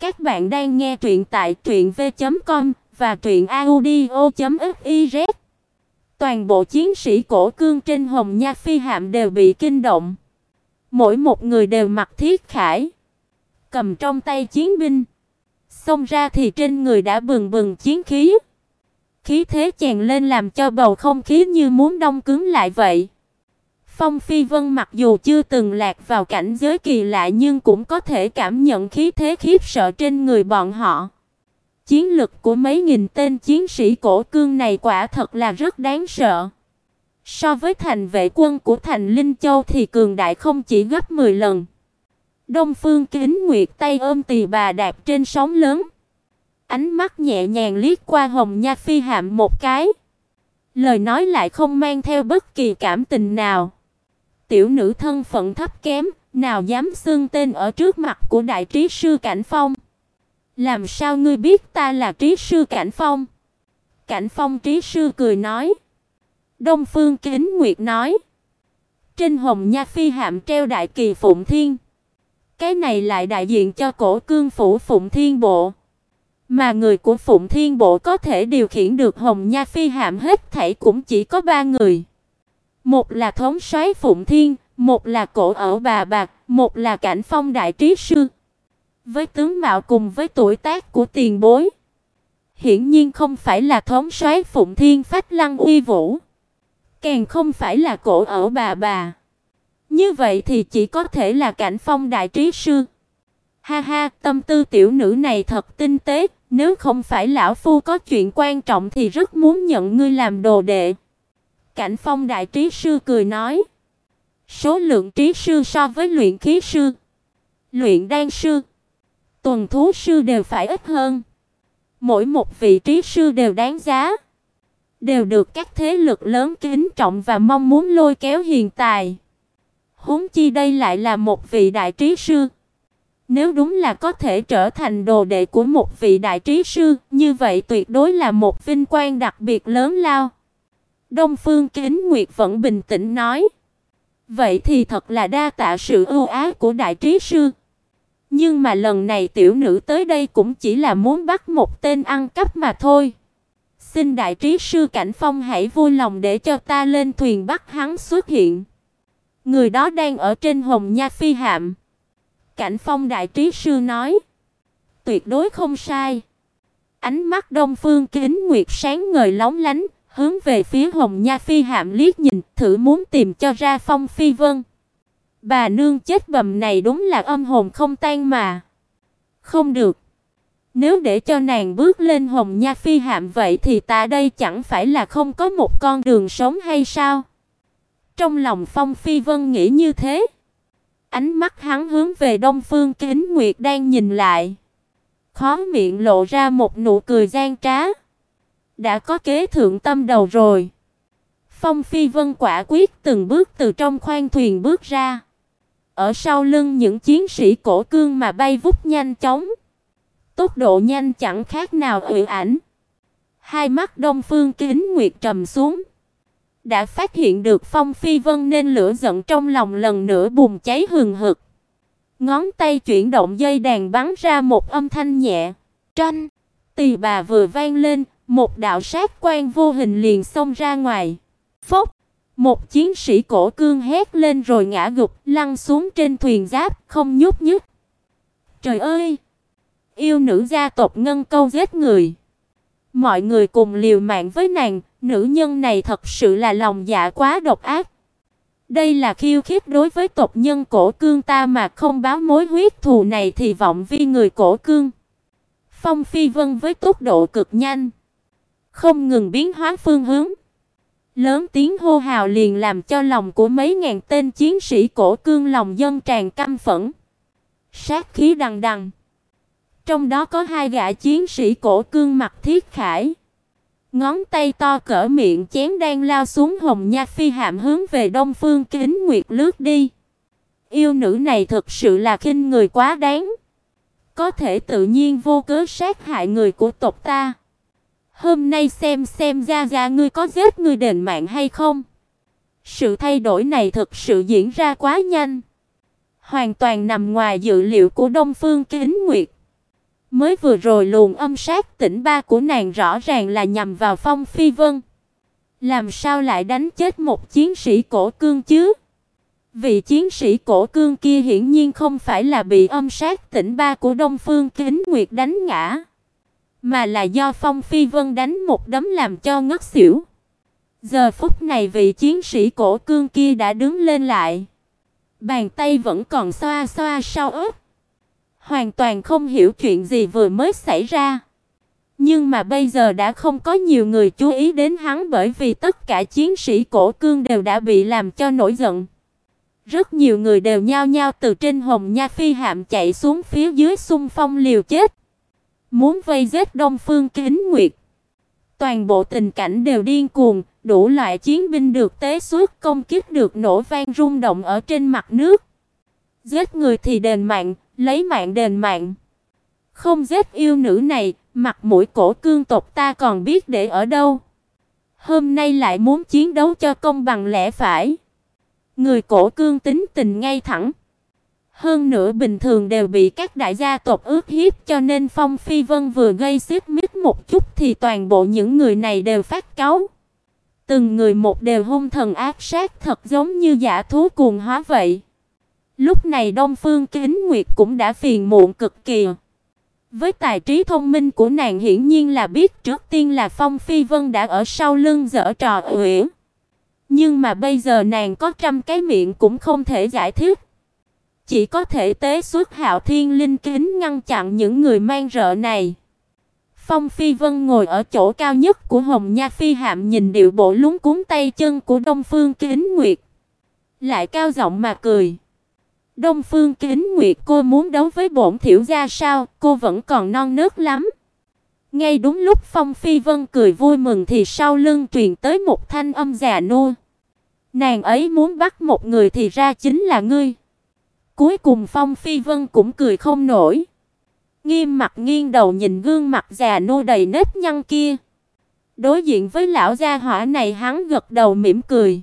Các bạn đang nghe truyện tại truyệnv.com và truyệnaudio.fiz. Toàn bộ chiến sĩ cổ cương trên Hồng Nha Phi hạm đều bị kinh động. Mỗi một người đều mặc thiết khải, cầm trong tay chiến binh, xông ra thì trên người đã bừng bừng chiến khí. Khí thế chèn lên làm cho bầu không khí như muốn đông cứng lại vậy. Phong Phi Vân mặc dù chưa từng lạc vào cảnh giới kỳ lạ nhưng cũng có thể cảm nhận khí thế khiếp sợ trên người bọn họ. Chiến lực của mấy nghìn tên chiến sĩ cổ cương này quả thật là rất đáng sợ. So với thành vệ quân của thành Linh Châu thì cường đại không chỉ gấp 10 lần. Đông Phương Kính Nguyệt tay ôm tỳ bà đạp trên sóng lớn. Ánh mắt nhẹ nhàng liếc qua Hồng Nha Phi hạm một cái. Lời nói lại không mang theo bất kỳ cảm tình nào. Tiểu nữ thân phận thấp kém, nào dám xưng tên ở trước mặt của đại trí sư Cảnh Phong. Làm sao ngươi biết ta là trí sư Cảnh Phong? Cảnh Phong trí sư cười nói. Đông Phương Kính Nguyệt nói. Trên Hồng Nha Phi hạm treo đại kỳ Phụng Thiên. Cái này lại đại diện cho cổ cương phủ Phụng Thiên Bộ. Mà người của Phụng Thiên Bộ có thể điều khiển được Hồng Nha Phi hạm hết thảy cũng chỉ có ba người. Một là thống soái Phụng Thiên, một là cổ ở bà bạc, một là cảnh phong đại trí sư. Với tướng mạo cùng với tuổi tác của tiền bối, hiển nhiên không phải là thống soái Phụng Thiên phách lăng uy vũ, càng không phải là cổ ở bà bà. Như vậy thì chỉ có thể là cảnh phong đại trí sư. Ha ha, tâm tư tiểu nữ này thật tinh tế, nếu không phải lão phu có chuyện quan trọng thì rất muốn nhận ngươi làm đồ đệ. Cảnh Phong đại trí sư cười nói, số lượng trí sư so với luyện khí sư, luyện đan sư, tuần thú sư đều phải ít hơn. Mỗi một vị trí sư đều đáng giá, đều được các thế lực lớn kính trọng và mong muốn lôi kéo hiền tài. Huống chi đây lại là một vị đại trí sư. Nếu đúng là có thể trở thành đồ đệ của một vị đại trí sư, như vậy tuyệt đối là một vinh quang đặc biệt lớn lao. Đông Phương Kính Nguyệt vẫn bình tĩnh nói: "Vậy thì thật là đa tạ sự ưu ái của đại trí sư. Nhưng mà lần này tiểu nữ tới đây cũng chỉ là muốn bắt một tên ăn cắp mà thôi. Xin đại trí sư Cảnh Phong hãy vui lòng để cho ta lên thuyền bắt hắn xuất hiện." Người đó đang ở trên Hồng Nha Phi hạm. Cảnh Phong đại trí sư nói: "Tuyệt đối không sai." Ánh mắt Đông Phương Kính Nguyệt sáng ngời lóng lánh, hướng về phía Hồng Nha Phi hạm liếc nhìn, thử muốn tìm cho ra Phong Phi Vân. Bà nương chết bầm này đúng là âm hồn không tan mà. Không được. Nếu để cho nàng bước lên Hồng Nha Phi hạm vậy thì ta đây chẳng phải là không có một con đường sống hay sao? Trong lòng Phong Phi Vân nghĩ như thế. Ánh mắt hắn hướng về Đông Phương Kính Nguyệt đang nhìn lại. khóe miệng lộ ra một nụ cười gian trá. Đã có kế thượng tâm đầu rồi. Phong Phi Vân quả quyết từng bước từ trong khoang thuyền bước ra. Ở sau lưng những chiến sĩ cổ cương mà bay vút nhanh chóng. Tốc độ nhanh chẳng khác nào ủy ảnh. Hai mắt Đông Phương Kính Nguyệt trầm xuống. Đã phát hiện được Phong Phi Vân nên lửa giận trong lòng lần nữa bùng cháy hừng hực. Ngón tay chuyển động dây đàn bắn ra một âm thanh nhẹ. Tranh, tỳ bà vừa vang lên, một đạo sát quan vô hình liền xông ra ngoài. Phốc, một chiến sĩ cổ cương hét lên rồi ngã gục, lăn xuống trên thuyền giáp, không nhúc nhích. Trời ơi, yêu nữ gia tộc ngân câu giết người. Mọi người cùng liều mạng với nàng, nữ nhân này thật sự là lòng dạ quá độc ác. Đây là khiêu khích đối với tộc nhân cổ cương ta mà không báo mối huyết thù này thì vọng vi người cổ cương. Phong Phi Vân với tốc độ cực nhanh, không ngừng biến hóa phương hướng. Lớn tiếng hô hào liền làm cho lòng của mấy ngàn tên chiến sĩ cổ cương lòng dân tràn căm phẫn. Sát khí đằng đằng. Trong đó có hai gã chiến sĩ cổ cương mặt thiết khải. Ngón tay to cỡ miệng chén đang lao xuống hồng nha phi hạm hướng về Đông Phương Kính Nguyệt lướt đi. Yêu nữ này thực sự là khinh người quá đáng. Có thể tự nhiên vô cớ sát hại người của tộc ta. Hôm nay xem xem ra ra ngươi có giết người đền mạng hay không. Sự thay đổi này thực sự diễn ra quá nhanh. Hoàn toàn nằm ngoài dự liệu của Đông Phương Kính Nguyệt. Mới vừa rồi luồng âm sát tỉnh ba của nàng rõ ràng là nhằm vào Phong Phi Vân. Làm sao lại đánh chết một chiến sĩ cổ cương chứ? Vị chiến sĩ cổ cương kia hiển nhiên không phải là bị âm sát tỉnh ba của Đông Phương Kính Nguyệt đánh ngã, mà là do Phong Phi Vân đánh một đấm làm cho ngất xỉu. Giờ phút này vị chiến sĩ cổ cương kia đã đứng lên lại, bàn tay vẫn còn xoa xoa sau ớt, hoàn toàn không hiểu chuyện gì vừa mới xảy ra. Nhưng mà bây giờ đã không có nhiều người chú ý đến hắn bởi vì tất cả chiến sĩ cổ cương đều đã bị làm cho nổi giận. Rất nhiều người đều nhao nhao từ trên Hồng Nha Phi hạm chạy xuống phía dưới xung phong liều chết, muốn vây giết Đông Phương Kính Nguyệt. Toàn bộ tình cảnh đều điên cuồng, đủ loại chiến binh được tế xuất công kích được nổ vang rung động ở trên mặt nước. Giết người thì đền mạng, lấy mạng đền mạng. Không giết yêu nữ này, mặt mũi cổ cương tộc ta còn biết để ở đâu. Hôm nay lại muốn chiến đấu cho công bằng lẽ phải. Người cổ cương tính tình ngay thẳng. Hơn nữa bình thường đều bị các đại gia tộc ước hiếp, cho nên Phong Phi Vân vừa gây xích mít một chút thì toàn bộ những người này đều phát cáu. Từng người một đều hung thần ác sát, thật giống như giả thú cuồng hóa vậy. Lúc này Đông Phương Kính Nguyệt cũng đã phiền muộn cực kỳ. Với tài trí thông minh của nàng hiển nhiên là biết trước tiên là Phong Phi Vân đã ở sau lưng giở trò uyển. Nhưng mà bây giờ nàng có trăm cái miệng cũng không thể giải thích. Chỉ có thể tế xuất Hạo Thiên Linh kính ngăn chặn những người mang rợ này. Phong Phi Vân ngồi ở chỗ cao nhất của Hồng Nha Phi hạm nhìn điệu bộ lúng cuốn tay chân của Đông Phương Kính Nguyệt, lại cao giọng mà cười. Đông Phương Kính Nguyệt cô muốn đấu với bổn thiểu gia sao? Cô vẫn còn non nớt lắm. Ngay đúng lúc Phong Phi Vân cười vui mừng thì sau lưng truyền tới một thanh âm già nua. Nàng ấy muốn bắt một người thì ra chính là ngươi. Cuối cùng Phong Phi Vân cũng cười không nổi. Nghiêm mặt nghiêng đầu nhìn gương mặt già nua đầy nếp nhăn kia. Đối diện với lão gia hỏa này hắn gật đầu mỉm cười.